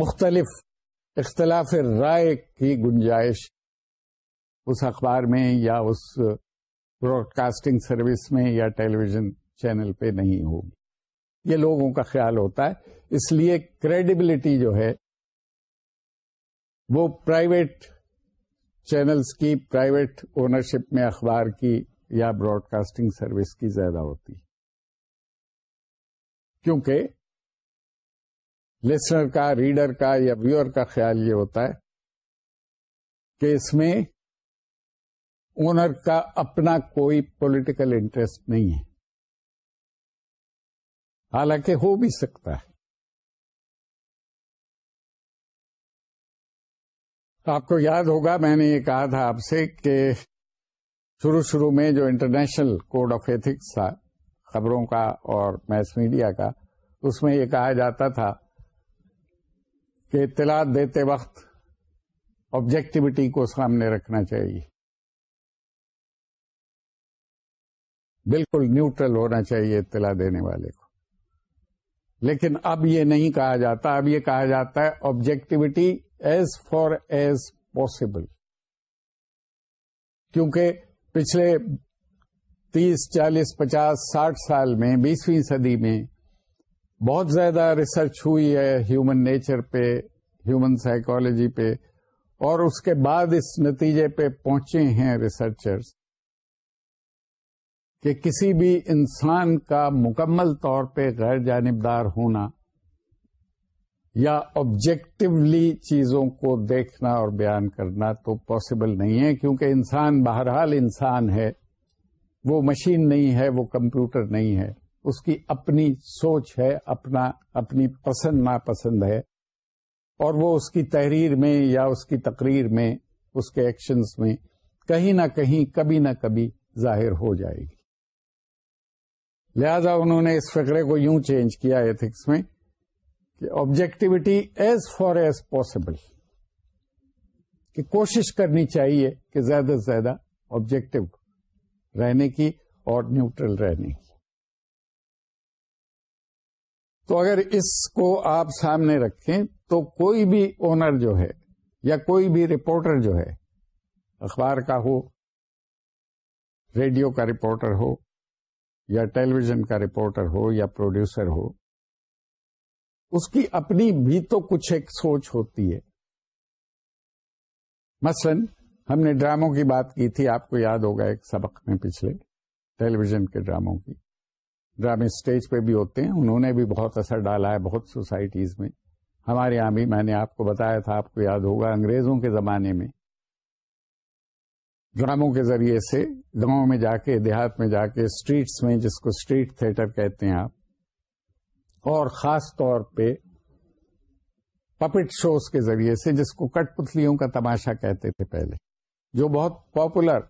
مختلف اختلاف رائے کی گنجائش اس اخبار میں یا اس براڈ کاسٹنگ سروس میں یا ٹیلی ویژن چینل پہ نہیں ہوگی یہ لوگوں کا خیال ہوتا ہے اس لیے کریڈیبلٹی جو ہے وہ پرائیویٹ چینلز کی پرائیویٹ اونرشپ میں اخبار کی یا براڈ کاسٹنگ سروس کی زیادہ ہوتی کیونکہ لسنر کا ریڈر کا یا ویور کا خیال یہ ہوتا ہے کہ اس میں اونر کا اپنا کوئی پولیٹیکل انٹرسٹ نہیں ہے حالانکہ ہو بھی سکتا ہے آپ کو یاد ہوگا میں نے یہ کہا تھا آپ سے کہ شروع شروع میں جو انٹرنیشنل کوڈ آف ایتھکس تھا خبروں کا اور میس میڈیا کا اس میں یہ کہا جاتا تھا کہ اطلاع دیتے وقت آبجیکٹیوٹی کو سامنے رکھنا چاہیے بالکل نیوٹرل ہونا چاہیے اطلاع دینے والے کو لیکن اب یہ نہیں کہا جاتا اب یہ کہا جاتا ہے objectivity as far as possible کیونکہ پچھلے تیس چالیس پچاس ساٹھ سال میں بیسویں صدی میں بہت زیادہ ریسرچ ہوئی ہے ہیومن نیچر پہ ہیومن سائیکولوجی پہ اور اس کے بعد اس نتیجے پہ پہنچے ہیں ریسرچرز کہ کسی بھی انسان کا مکمل طور پہ غیر جانبدار ہونا یا آبجیکٹولی چیزوں کو دیکھنا اور بیان کرنا تو پاسبل نہیں ہے کیونکہ انسان بہرحال انسان ہے وہ مشین نہیں ہے وہ کمپیوٹر نہیں ہے اس کی اپنی سوچ ہے اپنا اپنی پسند ناپسند ہے اور وہ اس کی تحریر میں یا اس کی تقریر میں اس کے ایکشنز میں کہیں نہ کہیں کبھی نہ کبھی ظاہر ہو جائے گی لہذا انہوں نے اس فقرے کو یوں چینج کیا ایتھکس میں کہ objectivity as far as possible کہ کوشش کرنی چاہیے کہ زیادہ سے زیادہ آبجیکٹو رہنے کی اور نیوٹرل رہنے کی تو اگر اس کو آپ سامنے رکھیں تو کوئی بھی اونر جو ہے یا کوئی بھی رپورٹر جو ہے اخبار کا ہو ریڈیو کا رپورٹر ہو یا ٹیلی ویژن کا رپورٹر ہو یا پروڈیوسر ہو اس کی اپنی بھی تو کچھ ایک سوچ ہوتی ہے مثلا ہم نے ڈراموں کی بات کی تھی آپ کو یاد ہوگا ایک سبق میں پچھلے ٹیلی ویژن کے ڈراموں کی ڈرامے اسٹیج پہ بھی ہوتے ہیں انہوں نے بھی بہت اثر ڈالا ہے بہت سوسائٹیز میں ہمارے یہاں بھی میں نے آپ کو بتایا تھا آپ کو یاد ہوگا انگریزوں کے زمانے میں ڈراموں کے ذریعے سے گاؤں میں جا کے دیہات میں جا کے اسٹریٹس میں جس کو اسٹریٹ تھیٹر کہتے ہیں آپ اور خاص طور پہ پپٹ شوز کے ذریعے سے جس کو کٹ پتلیوں کا تماشا کہتے تھے پہلے جو بہت پاپولر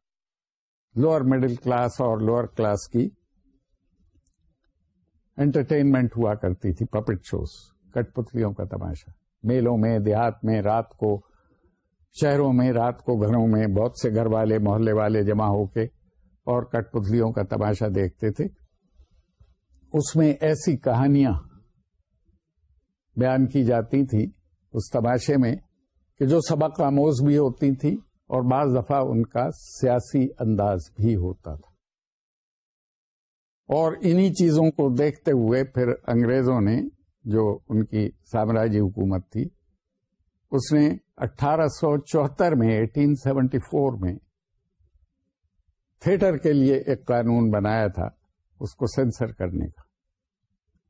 لوور مڈل کلاس اور لوئر کلاس کی انٹرٹینمنٹ ہوا کرتی تھی پپٹ شوز کٹ پتلیوں کا تماشا میلوں میں دیہات میں رات کو شہروں میں رات کو گھروں میں بہت سے گھر والے محلے والے جمع ہو کے اور کٹ پتلیوں کا تماشا دیکھتے تھے اس میں ایسی کہانیاں بیان کی جاتی تھی اس تماشے میں کہ جو سبق آموز بھی ہوتی تھی اور بعض دفعہ ان کا سیاسی انداز بھی ہوتا تھا اور انہی چیزوں کو دیکھتے ہوئے پھر انگریزوں نے جو ان کی سامراجی حکومت تھی اس نے اٹھارہ سو چوہتر میں ایٹین سیونٹی فور میں تھیٹر کے لیے ایک قانون بنایا تھا اس کو سینسر کرنے کا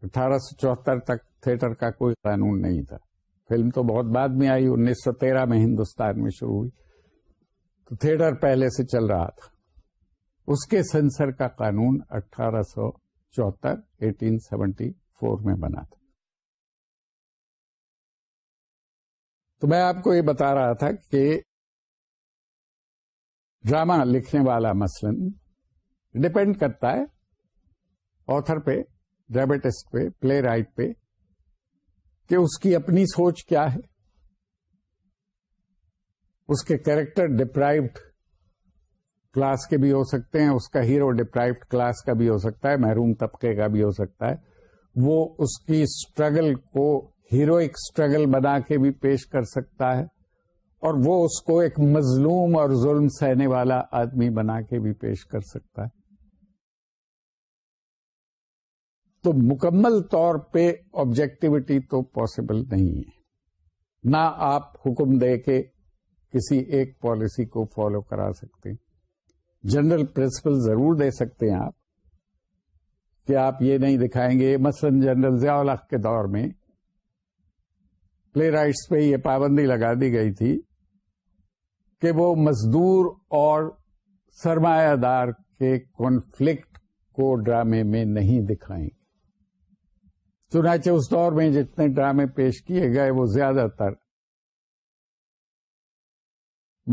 اٹھارہ سو چوہتر تک تھیٹر کا کوئی قانون نہیں تھا فلم تو بہت بعد میں آئی انیس سو تیرہ میں ہندوستان میں شروع ہوئی تو تھیٹر پہلے سے چل رہا تھا اس کے سینسر کا قانون اٹھارہ سو چوہتر ایٹین سیونٹی فور میں بنا تھا تو میں آپ کو یہ بتا رہا تھا کہ ڈراما لکھنے والا مثلاً ڈپینڈ کرتا ہے آتھر پہ ڈائبٹسٹ پہ پلے رائٹ پہ کہ اس کی اپنی سوچ کیا ہے اس کے کیریکٹر ڈپرائوڈ کلاس کے بھی ہو سکتے ہیں اس کا ہیرو ڈپرائوڈ کلاس کا بھی ہو سکتا ہے محروم طبقے کا بھی ہو سکتا ہے وہ اس کی اسٹرگل کو ہیرو ایک اسٹرگل بنا کے بھی پیش کر سکتا ہے اور وہ اس کو ایک مظلوم اور ظلم سہنے والا آدمی بنا کے بھی پیش کر سکتا ہے تو مکمل طور پہ آبجیکٹیوٹی تو پاسبل نہیں ہے نہ آپ حکم دے کے کسی ایک پالیسی کو فالو کرا سکتے جنرل پرنسپل ضرور دے سکتے ہیں آپ کہ آپ یہ نہیں دکھائیں گے مثلا جنرل ضیاء الحق کے دور میں پلے رائٹس پہ یہ پابندی لگا دی گئی تھی کہ وہ مزدور اور سرمایہ دار کے کنفلکٹ کو ڈرامے میں نہیں دکھائیں گے چنانچہ اس دور میں جتنے ڈرامے پیش کیے گئے وہ زیادہ تر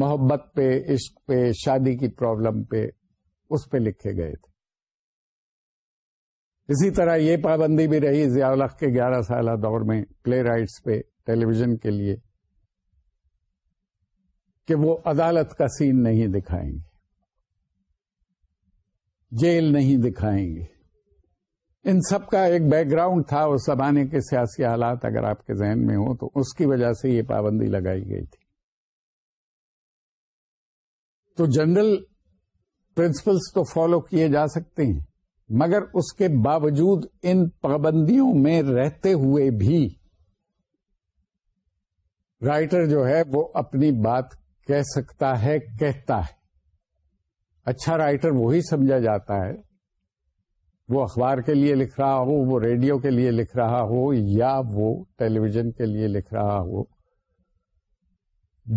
محبت پہ عشق پہ شادی کی پرابلم پہ اس پہ لکھے گئے تھے اسی طرح یہ پابندی بھی رہی الخ کے گیارہ سالہ دور میں پلے رائٹس پہ ٹیلی ویژن کے لیے کہ وہ عدالت کا سین نہیں دکھائیں گے جیل نہیں دکھائیں گے ان سب کا ایک بیک گراؤنڈ تھا اس زمانے کے سیاسی حالات اگر آپ کے ذہن میں ہوں تو اس کی وجہ سے یہ پابندی لگائی گئی تھی تو جنرل پرنسپلس تو فالو کیے جا سکتے ہیں مگر اس کے باوجود ان پابندیوں میں رہتے ہوئے بھی رائٹر جو ہے وہ اپنی بات کہہ سکتا ہے کہتا ہے اچھا رائٹر وہی سمجھا جاتا ہے وہ اخبار کے لیے لکھ رہا ہو وہ ریڈیو کے لیے لکھ رہا ہو یا وہ ٹیلی ویژن کے لیے لکھ رہا ہو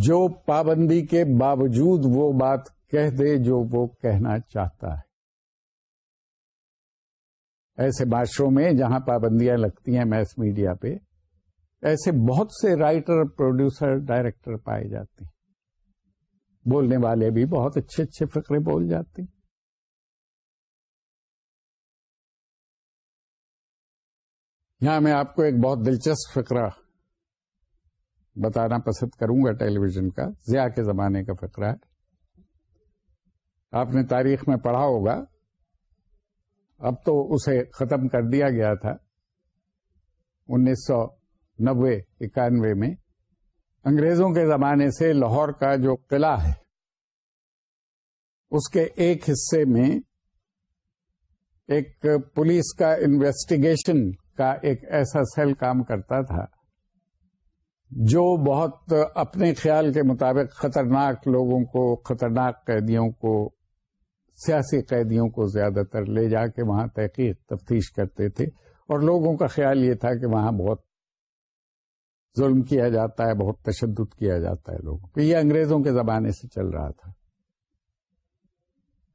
جو پابندی کے باوجود وہ بات کہہ دے جو وہ کہنا چاہتا ہے ایسے معاشروں میں جہاں پابندیاں لگتی ہیں میس میڈیا پہ ایسے بہت سے رائٹر پروڈیوسر ڈائریکٹر پائے جاتے ہیں بولنے والے بھی بہت اچھے اچھے فکرے بول جاتے ہیں یہاں میں آپ کو ایک بہت دلچسپ فقرہ بتانا پسند کروں گا ٹیلی ویژن کا ضیا کے زمانے کا فقرہ آپ نے تاریخ میں پڑھا ہوگا اب تو اسے ختم کر دیا گیا تھا انیس سو نوے اکانوے میں انگریزوں کے زمانے سے لاہور کا جو قلعہ ہے اس کے ایک حصے میں ایک پولیس کا انویسٹیگیشن کا ایک ایسا سیل کام کرتا تھا جو بہت اپنے خیال کے مطابق خطرناک لوگوں کو خطرناک قیدیوں کو سیاسی قیدیوں کو زیادہ تر لے جا کے وہاں تحقیق تفتیش کرتے تھے اور لوگوں کا خیال یہ تھا کہ وہاں بہت ظلم کیا جاتا ہے بہت تشدد کیا جاتا ہے لوگوں کہ یہ انگریزوں کے زمانے سے چل رہا تھا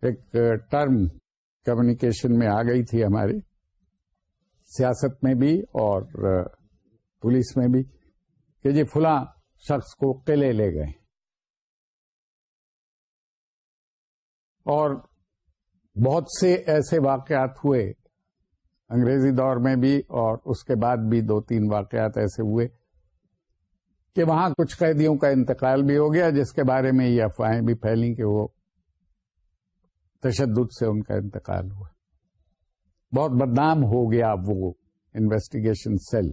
ایک ٹرم کمیونیکیشن میں آ گئی تھی ہماری سیاست میں بھی اور پولیس میں بھی کہ جی فلاں شخص کو قلعے لے گئے اور بہت سے ایسے واقعات ہوئے انگریزی دور میں بھی اور اس کے بعد بھی دو تین واقعات ایسے ہوئے کہ وہاں کچھ قیدیوں کا انتقال بھی ہو گیا جس کے بارے میں یہ افواہیں بھی پھیلیں کہ وہ تشدد سے ان کا انتقال ہوا بہت بدنام ہو گیا وہ انویسٹیگیشن سیل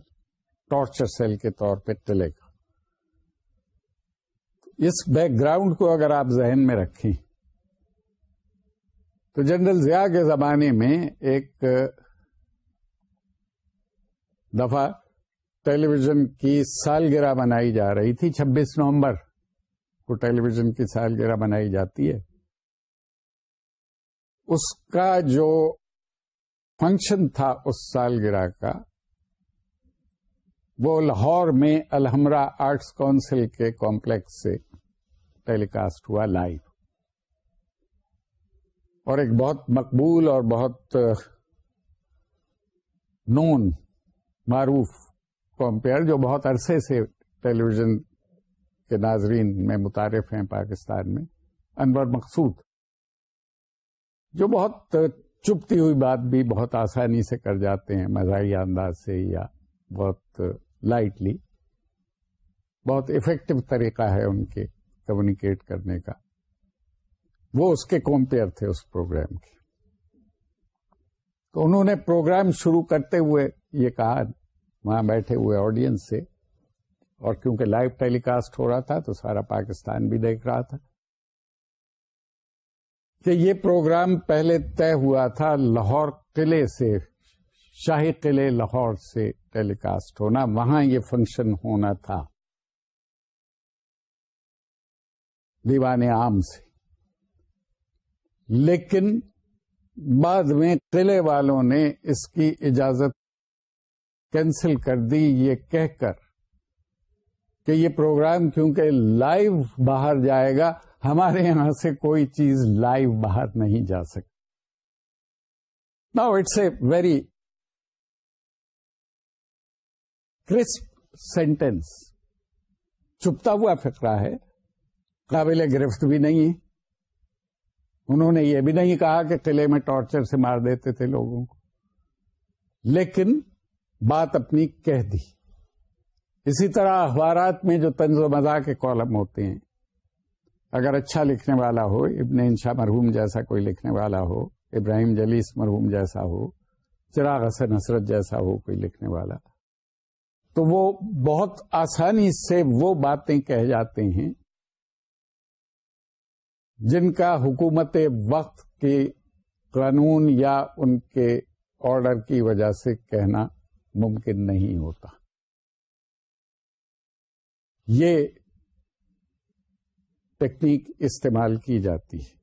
ٹارچر سیل کے طور پہ ٹلے گا اس بیک گراؤنڈ کو اگر آپ ذہن میں رکھیں تو جنرل ضیاء کے زمانے میں ایک دفعہ ٹیلی ویژن کی سالگرہ منائی جا رہی تھی چھبیس نومبر کو ٹیلی ویژن کی سالگرہ منائی جاتی ہے اس کا جو فنکشن تھا اس سالگرہ کا وہ لاہور میں الحمرا آرٹس کونسل کے کمپلیکس سے ٹیلی کاسٹ ہوا لائیو اور ایک بہت مقبول اور بہت نون معروف کمپیئر جو بہت عرصے سے ٹیلی ویژن کے ناظرین میں متعارف ہیں پاکستان میں انور مقصود جو بہت چپتی ہوئی بات بھی بہت آسانی سے کر جاتے ہیں مزاحیہ انداز سے یا بہت لائٹلی بہت افیکٹو طریقہ ہے ان کے کمیونیکیٹ کرنے کا وہ اس کے کمپیئر تھے اس پروگرام کے تو انہوں نے پروگرام شروع کرتے ہوئے یہ کہا وہاں بیٹھے ہوئے آڈینس سے اور کیونکہ لائیو ٹیلی کاسٹ ہو رہا تھا تو سارا پاکستان بھی دیکھ رہا تھا کہ یہ پروگرام پہلے طے ہوا تھا لاہور قلعے سے شاہی قلعے لاہور سے ٹیلی کاسٹ ہونا وہاں یہ فنکشن ہونا تھا دیوان عام سے لیکن بعد میں قلعے والوں نے اس کی اجازت کینسل کر دی یہ کہہ کر کہ یہ پروگرام کیونکہ لائیو باہر جائے گا ہمارے یہاں سے کوئی چیز لائیو باہر نہیں جا سکتی now it's a very crisp sentence چپتا ہوا فکرا ہے قابل گرفت بھی نہیں ہے انہوں نے یہ بھی نہیں کہا کہ قلعے میں ٹارچر سے مار دیتے تھے لوگوں کو لیکن بات اپنی کہہ دی اسی طرح اخبارات میں جو طنز و مزاح کے کالم ہوتے ہیں اگر اچھا لکھنے والا ہو ابن انشا مرحوم جیسا کوئی لکھنے والا ہو ابراہیم جلیس مرحوم جیسا ہو چراغ حسن حسرت جیسا ہو کوئی لکھنے والا تو وہ بہت آسانی سے وہ باتیں کہہ جاتے ہیں جن کا حکومت وقت کے قانون یا ان کے آرڈر کی وجہ سے کہنا ممکن نہیں ہوتا یہ ٹیکنیک استعمال کی جاتی ہے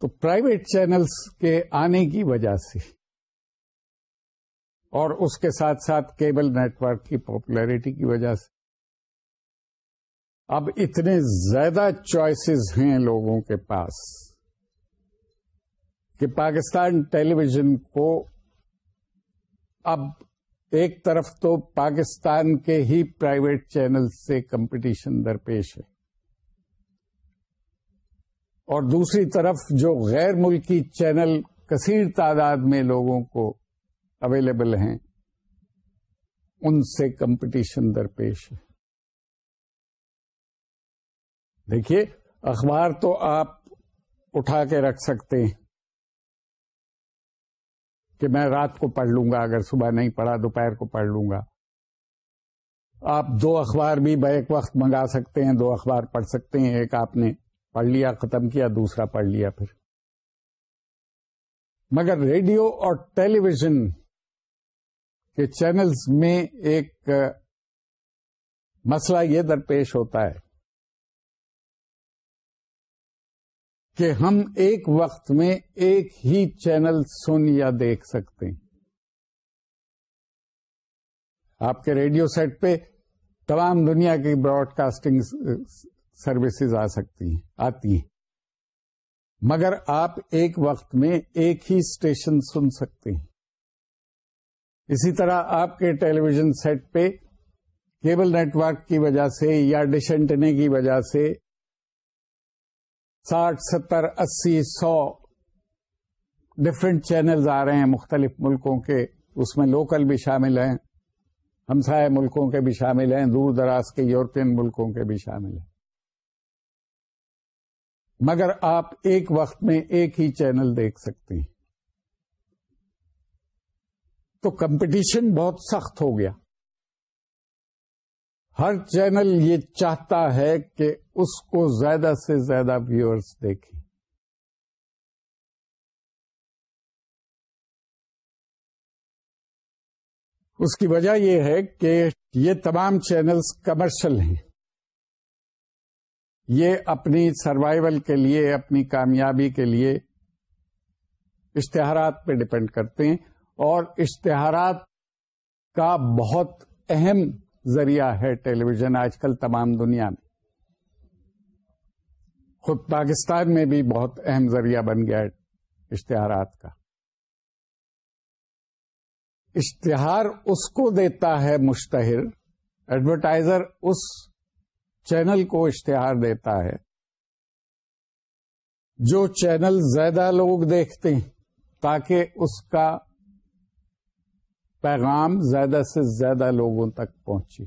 تو پرائیویٹ چینلز کے آنے کی وجہ سے اور اس کے ساتھ ساتھ کیبل نیٹورک کی پاپولیرٹی کی وجہ سے اب اتنے زیادہ چوائسیز ہیں لوگوں کے پاس کہ پاکستان ٹیلی ویژن کو اب ایک طرف تو پاکستان کے ہی پرائیویٹ چینل سے کمپٹیشن درپیش ہے اور دوسری طرف جو غیر ملکی چینل کثیر تعداد میں لوگوں کو اویلیبل ہیں ان سے کمپٹیشن درپیش ہے دیکھیے اخبار تو آپ اٹھا کے رکھ سکتے ہیں کہ میں رات کو پڑھ لوں گا اگر صبح نہیں پڑھا دوپہر کو پڑھ لوں گا آپ دو اخبار بھی بیک وقت منگا سکتے ہیں دو اخبار پڑھ سکتے ہیں ایک آپ نے پڑھ لیا ختم کیا دوسرا پڑھ لیا پھر مگر ریڈیو اور ٹیلی ویژن کے چینلز میں ایک مسئلہ یہ درپیش ہوتا ہے کہ ہم ایک وقت میں ایک ہی چینل سن یا دیکھ سکتے ہیں آپ کے ریڈیو سیٹ پہ تمام دنیا کی براڈ کاسٹنگ سروسز آ سکتی ہیں آتی ہیں مگر آپ ایک وقت میں ایک ہی اسٹیشن سن سکتے ہیں اسی طرح آپ کے ٹیلی ویژن سیٹ پہ کیبل نیٹ ورک کی وجہ سے یا ڈشنٹنے کی وجہ سے ساٹھ ستر اسی سو ڈفرینٹ چینلز آ رہے ہیں مختلف ملکوں کے اس میں لوکل بھی شامل ہیں ہمسائے ملکوں کے بھی شامل ہیں دور دراز کے یورپین ملکوں کے بھی شامل ہیں مگر آپ ایک وقت میں ایک ہی چینل دیکھ سکتے ہیں تو کمپٹیشن بہت سخت ہو گیا ہر چینل یہ چاہتا ہے کہ اس کو زیادہ سے زیادہ ویورس دیکھیں اس کی وجہ یہ ہے کہ یہ تمام چینلز کمرشل ہیں یہ اپنی سروائیول کے لیے اپنی کامیابی کے لیے اشتہارات پہ ڈپینڈ کرتے ہیں اور اشتہارات کا بہت اہم ذریعہ ہے ٹیلی ویژن آج کل تمام دنیا میں خود پاکستان میں بھی بہت اہم ذریعہ بن گیا اشتہارات کا اشتہار اس کو دیتا ہے مشتہر ایڈورٹائزر اس چینل کو اشتہار دیتا ہے جو چینل زیادہ لوگ دیکھتے ہیں تاکہ اس کا پیغام زیادہ سے زیادہ لوگوں تک پہنچی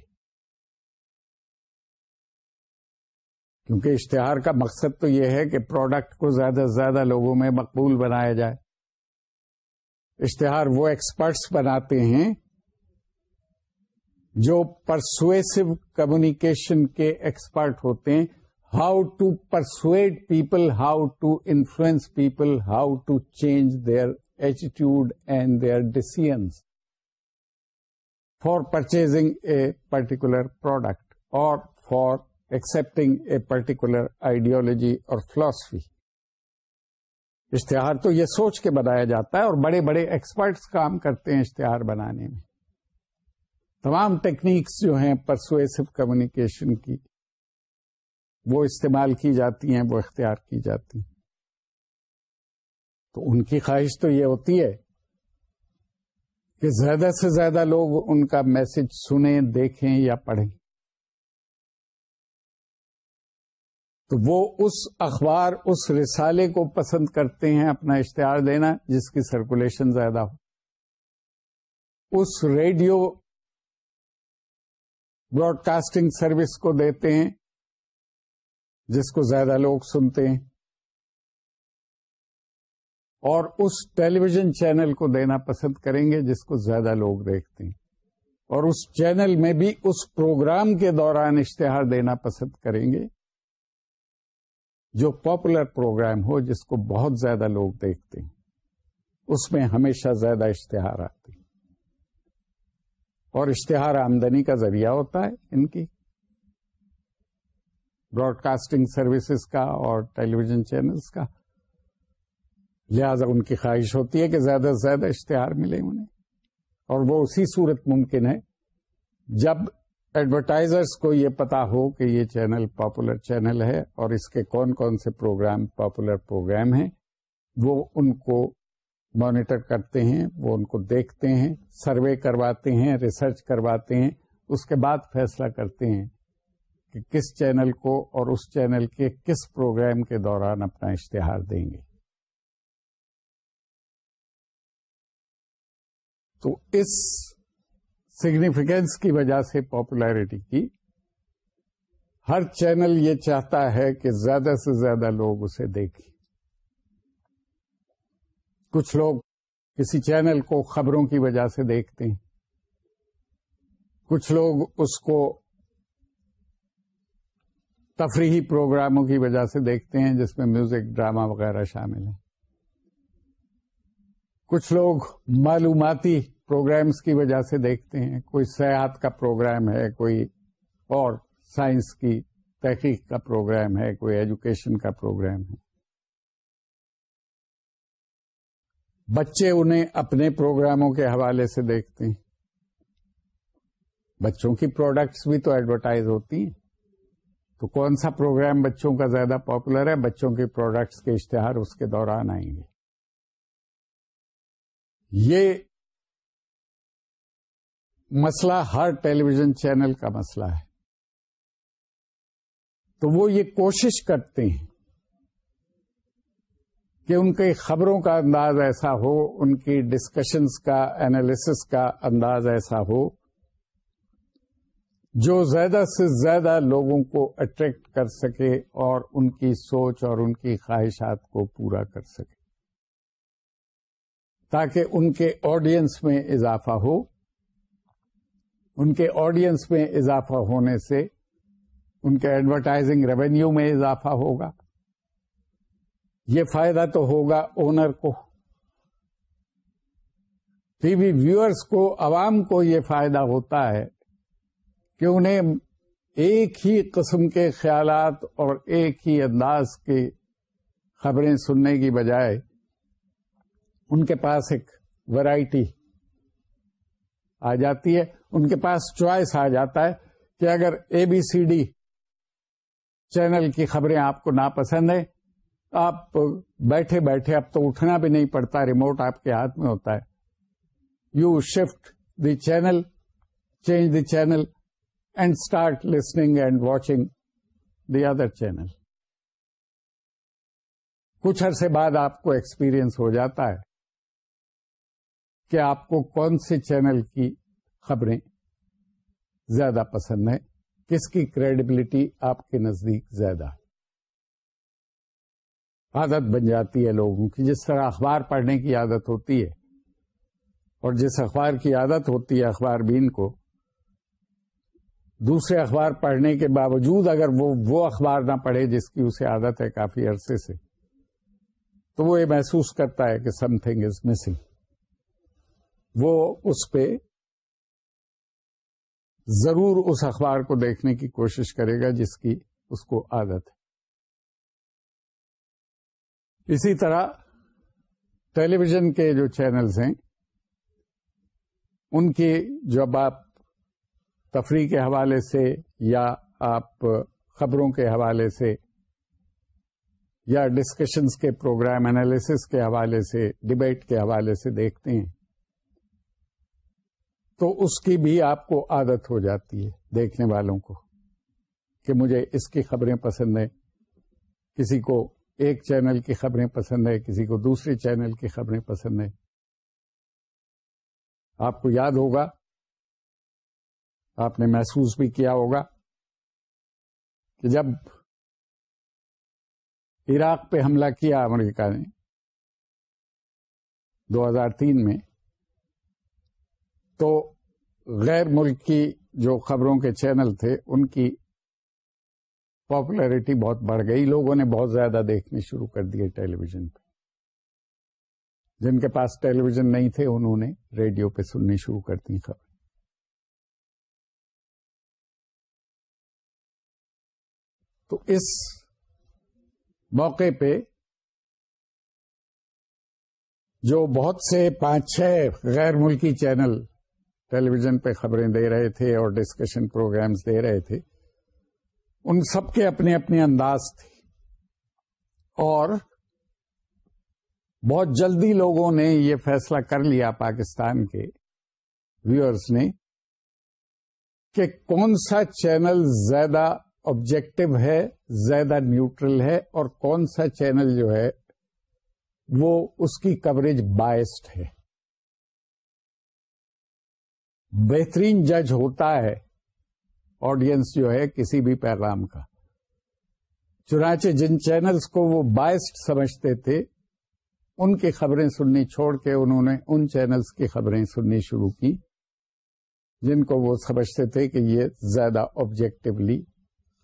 کیونکہ اشتہار کا مقصد تو یہ ہے کہ پروڈکٹ کو زیادہ سے زیادہ لوگوں میں مقبول بنایا جائے اشتہار وہ ایکسپرٹس بناتے ہیں جو پرسویسو کمیونیکیشن کے ایکسپرٹ ہوتے ہیں how to persuade people how to influence people how to change their attitude and their decisions for purchasing a particular product or for accepting a particular ideology or philosophy اشتہار تو یہ سوچ کے بنایا جاتا ہے اور بڑے بڑے ایکسپرٹس کام کرتے ہیں اشتہار بنانے میں تمام ٹیکنیکس جو ہیں پرسویسو کمیونیکیشن کی وہ استعمال کی جاتی ہیں وہ اختیار کی جاتی ہیں تو ان کی خواہش تو یہ ہوتی ہے کہ زیادہ سے زیادہ لوگ ان کا میسج سنیں دیکھیں یا پڑھیں تو وہ اس اخبار اس رسالے کو پسند کرتے ہیں اپنا اشتہار دینا جس کی سرکولیشن زیادہ ہو اس ریڈیو براڈ کاسٹنگ سروس کو دیتے ہیں جس کو زیادہ لوگ سنتے ہیں اور اس ٹیلی ویژن چینل کو دینا پسند کریں گے جس کو زیادہ لوگ دیکھتے ہیں اور اس چینل میں بھی اس پروگرام کے دوران اشتہار دینا پسند کریں گے جو پاپولر پروگرام ہو جس کو بہت زیادہ لوگ دیکھتے ہیں اس میں ہمیشہ زیادہ اشتہار آتے ہیں اور اشتہار آمدنی کا ذریعہ ہوتا ہے ان کی براڈ کاسٹنگ سروسز کا اور ٹیلی ویژن چینلز کا لہذا ان کی خواہش ہوتی ہے کہ زیادہ سے زیادہ اشتہار ملے انہیں اور وہ اسی صورت ممکن ہے جب ایڈورٹائزرس کو یہ پتا ہو کہ یہ چینل پاپولر چینل ہے اور اس کے کون کون سے پروگرام پاپولر پروگرام ہیں وہ ان کو مانیٹر کرتے ہیں وہ ان کو دیکھتے ہیں سروے کرواتے ہیں ریسرچ کرواتے ہیں اس کے بعد فیصلہ کرتے ہیں کہ کس چینل کو اور اس چینل کے کس پروگرام کے دوران اپنا اشتہار دیں گے تو اس سگنیفیکینس کی وجہ سے پاپولیرٹی کی ہر چینل یہ چاہتا ہے کہ زیادہ سے زیادہ لوگ اسے دیکھیں کچھ لوگ کسی چینل کو خبروں کی وجہ سے دیکھتے ہیں کچھ لوگ اس کو تفریحی پروگراموں کی وجہ سے دیکھتے ہیں جس میں میوزک ڈراما وغیرہ شامل ہیں کچھ لوگ معلوماتی پروگرامس کی وجہ سے دیکھتے ہیں کوئی سیاحت کا پروگرام ہے کوئی اور سائنس کی تحقیق کا پروگرام ہے کوئی ایجوکیشن کا پروگرام ہے بچے انہیں اپنے پروگراموں کے حوالے سے دیکھتے ہیں بچوں کی پروڈکٹس بھی تو ایڈورٹائز ہوتی ہیں تو کون سا پروگرام بچوں کا زیادہ پاپولر ہے بچوں کے پروڈکٹس کے اشتہار اس کے دوران آئیں گے یہ مسئلہ ہر ٹیلی ویژن چینل کا مسئلہ ہے تو وہ یہ کوشش کرتے ہیں کہ ان کی خبروں کا انداز ایسا ہو ان کی ڈسکشنز کا انالیسس کا انداز ایسا ہو جو زیادہ سے زیادہ لوگوں کو اٹریکٹ کر سکے اور ان کی سوچ اور ان کی خواہشات کو پورا کر سکے تاکہ ان کے آڈینس میں اضافہ ہو ان کے آڈینس میں اضافہ ہونے سے ان کے ایڈورٹائزنگ ریونیو میں اضافہ ہوگا یہ فائدہ تو ہوگا اونر کو ٹی وی ویورس کو عوام کو یہ فائدہ ہوتا ہے کہ انہیں ایک ہی قسم کے خیالات اور ایک ہی انداز کی خبریں سننے کی بجائے ان کے پاس ایک ورائٹی آ جاتی ہے ان کے پاس چوائس آ جاتا ہے کہ اگر A B C D channel کی خبریں آپ کو ناپسند ہیں آپ بیٹھے بیٹھے اب تو اٹھنا بھی نہیں پڑتا ریموٹ آپ کے ہاتھ میں ہوتا ہے you shift the channel change the channel and start listening and watching the other channel کچھ عرصے بعد آپ کو ایکسپیرئنس ہو جاتا ہے کہ آپ کو کون سے چینل کی خبریں زیادہ پسند ہیں کس کی کریڈبلٹی آپ کے نزدیک زیادہ ہے عادت بن جاتی ہے لوگوں کی جس طرح اخبار پڑھنے کی عادت ہوتی ہے اور جس اخبار کی عادت ہوتی ہے اخبار بین کو دوسرے اخبار پڑھنے کے باوجود اگر وہ وہ اخبار نہ پڑھے جس کی اسے عادت ہے کافی عرصے سے تو وہ یہ محسوس کرتا ہے کہ سم تھنگ از مسنگ وہ اس پہ ضرور اس اخبار کو دیکھنے کی کوشش کرے گا جس کی اس کو عادت ہے اسی طرح ٹیلی ویژن کے جو چینلز ہیں ان کی جب آپ تفریح کے حوالے سے یا آپ خبروں کے حوالے سے یا ڈسکشنز کے پروگرام انالیس کے حوالے سے ڈبیٹ کے حوالے سے دیکھتے ہیں تو اس کی بھی آپ کو عادت ہو جاتی ہے دیکھنے والوں کو کہ مجھے اس کی خبریں پسند ہیں کسی کو ایک چینل کی خبریں پسند ہیں کسی کو دوسری چینل کی خبریں پسند ہیں آپ کو یاد ہوگا آپ نے محسوس بھی کیا ہوگا کہ جب عراق پہ حملہ کیا امریکہ نے دو ہزار تین میں تو غیر ملکی جو خبروں کے چینل تھے ان کی پاپولیرٹی بہت بڑھ گئی لوگوں نے بہت زیادہ دیکھنے شروع کر دیے ٹیلی ویژن پہ جن کے پاس ٹیلی ویژن نہیں تھے انہوں نے ریڈیو پہ سننے شروع کر دی خبر تو اس موقع پہ جو بہت سے پانچ چھ غیر ملکی چینل ٹیلی ویژن پہ خبریں دے رہے تھے اور ڈسکشن پروگرامز دے رہے تھے ان سب کے اپنے اپنے انداز تھے اور بہت جلدی لوگوں نے یہ فیصلہ کر لیا پاکستان کے ویورز نے کہ کون سا چینل زیادہ آبجیکٹو ہے زیادہ نیوٹرل ہے اور کون سا چینل جو ہے وہ اس کی کوریج بائسڈ ہے بہترین جج ہوتا ہے آڈینس جو ہے کسی بھی پیغام کا چنانچہ جن چینلز کو وہ بائسڈ سمجھتے تھے ان کی خبریں سننی چھوڑ کے انہوں نے ان چینلز کی خبریں سننی شروع کی جن کو وہ سمجھتے تھے کہ یہ زیادہ آبجیکٹولی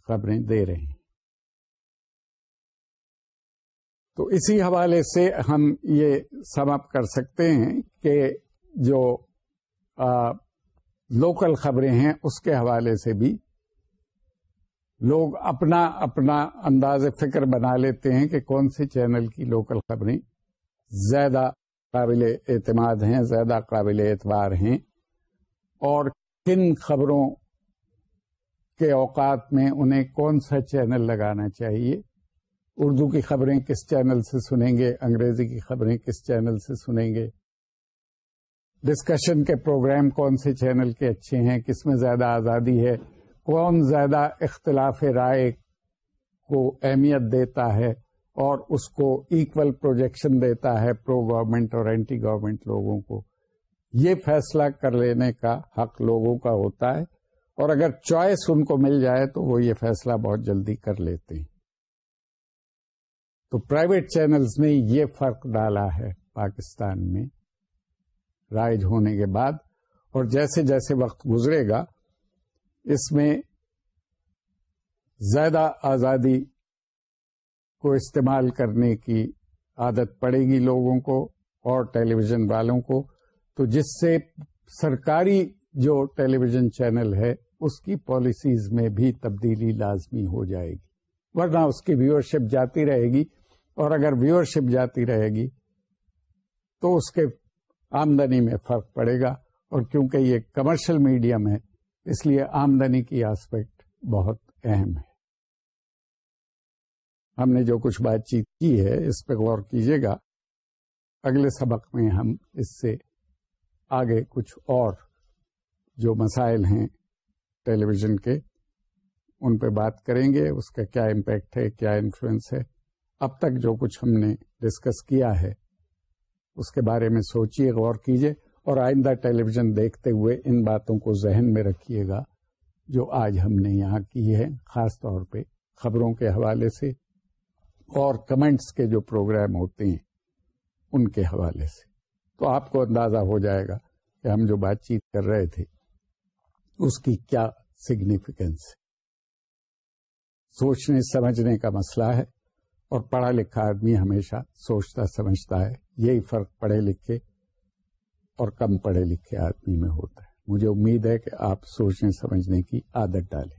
خبریں دے رہے ہیں تو اسی حوالے سے ہم یہ سم اپ کر سکتے ہیں کہ جو لوکل خبریں ہیں اس کے حوالے سے بھی لوگ اپنا اپنا انداز فکر بنا لیتے ہیں کہ کون سے چینل کی لوکل خبریں زیادہ قابل اعتماد ہیں زیادہ قابل اعتبار ہیں اور کن خبروں کے اوقات میں انہیں کون سا چینل لگانا چاہیے اردو کی خبریں کس چینل سے سنیں گے انگریزی کی خبریں کس چینل سے سنیں گے ڈسکشن کے پروگرام کون سے چینل کے اچھے ہیں کس میں زیادہ آزادی ہے کون زیادہ اختلاف رائے کو اہمیت دیتا ہے اور اس کو ایکول پروجیکشن دیتا ہے پرو گورمنٹ اور اینٹی گورمنٹ لوگوں کو یہ فیصلہ کر لینے کا حق لوگوں کا ہوتا ہے اور اگر چوائس ان کو مل جائے تو وہ یہ فیصلہ بہت جلدی کر لیتے ہیں تو پرائیویٹ چینلز نے یہ فرق ڈالا ہے پاکستان میں رائج ہونے کے بعد اور جیسے جیسے وقت گزرے گا اس میں زیادہ آزادی کو استعمال کرنے کی عادت پڑے گی لوگوں کو اور ٹیلی ویژن والوں کو تو جس سے سرکاری جو ٹیلی ویژن چینل ہے اس کی پالیسیز میں بھی تبدیلی لازمی ہو جائے گی ورنہ اس کی ویورشپ جاتی رہے گی اور اگر ویورشپ جاتی رہے گی تو اس کے آمدنی میں فرق پڑے گا اور کیونکہ یہ کمرشل میڈیم ہے اس لیے آمدنی کی آسپیکٹ بہت اہم ہے ہم نے جو کچھ بات چیت کی ہے اس پہ غور کیجیے گا اگلے سبق میں ہم اس سے آگے کچھ اور جو مسائل ہیں ٹیلی ویژن کے ان پہ بات کریں گے اس کا کیا امپیکٹ ہے کیا انفلوئنس ہے اب تک جو کچھ ہم نے ڈسکس کیا ہے اس کے بارے میں سوچیے غور کیجیے اور آئندہ ٹیلی ویژن دیکھتے ہوئے ان باتوں کو ذہن میں رکھیے گا جو آج ہم نے یہاں کی ہے خاص طور پہ خبروں کے حوالے سے اور کمنٹس کے جو پروگرام ہوتے ہیں ان کے حوالے سے تو آپ کو اندازہ ہو جائے گا کہ ہم جو بات چیت کر رہے تھے اس کی کیا سگنیفیکینس ہے سوچنے سمجھنے کا مسئلہ ہے اور پڑھا لکھا آدمی ہمیشہ سوچتا سمجھتا ہے یہی فرق پڑھے لکھے اور کم پڑھے لکھے آدمی میں ہوتا ہے مجھے امید ہے کہ آپ سوچنے سمجھنے کی عادت ڈالیں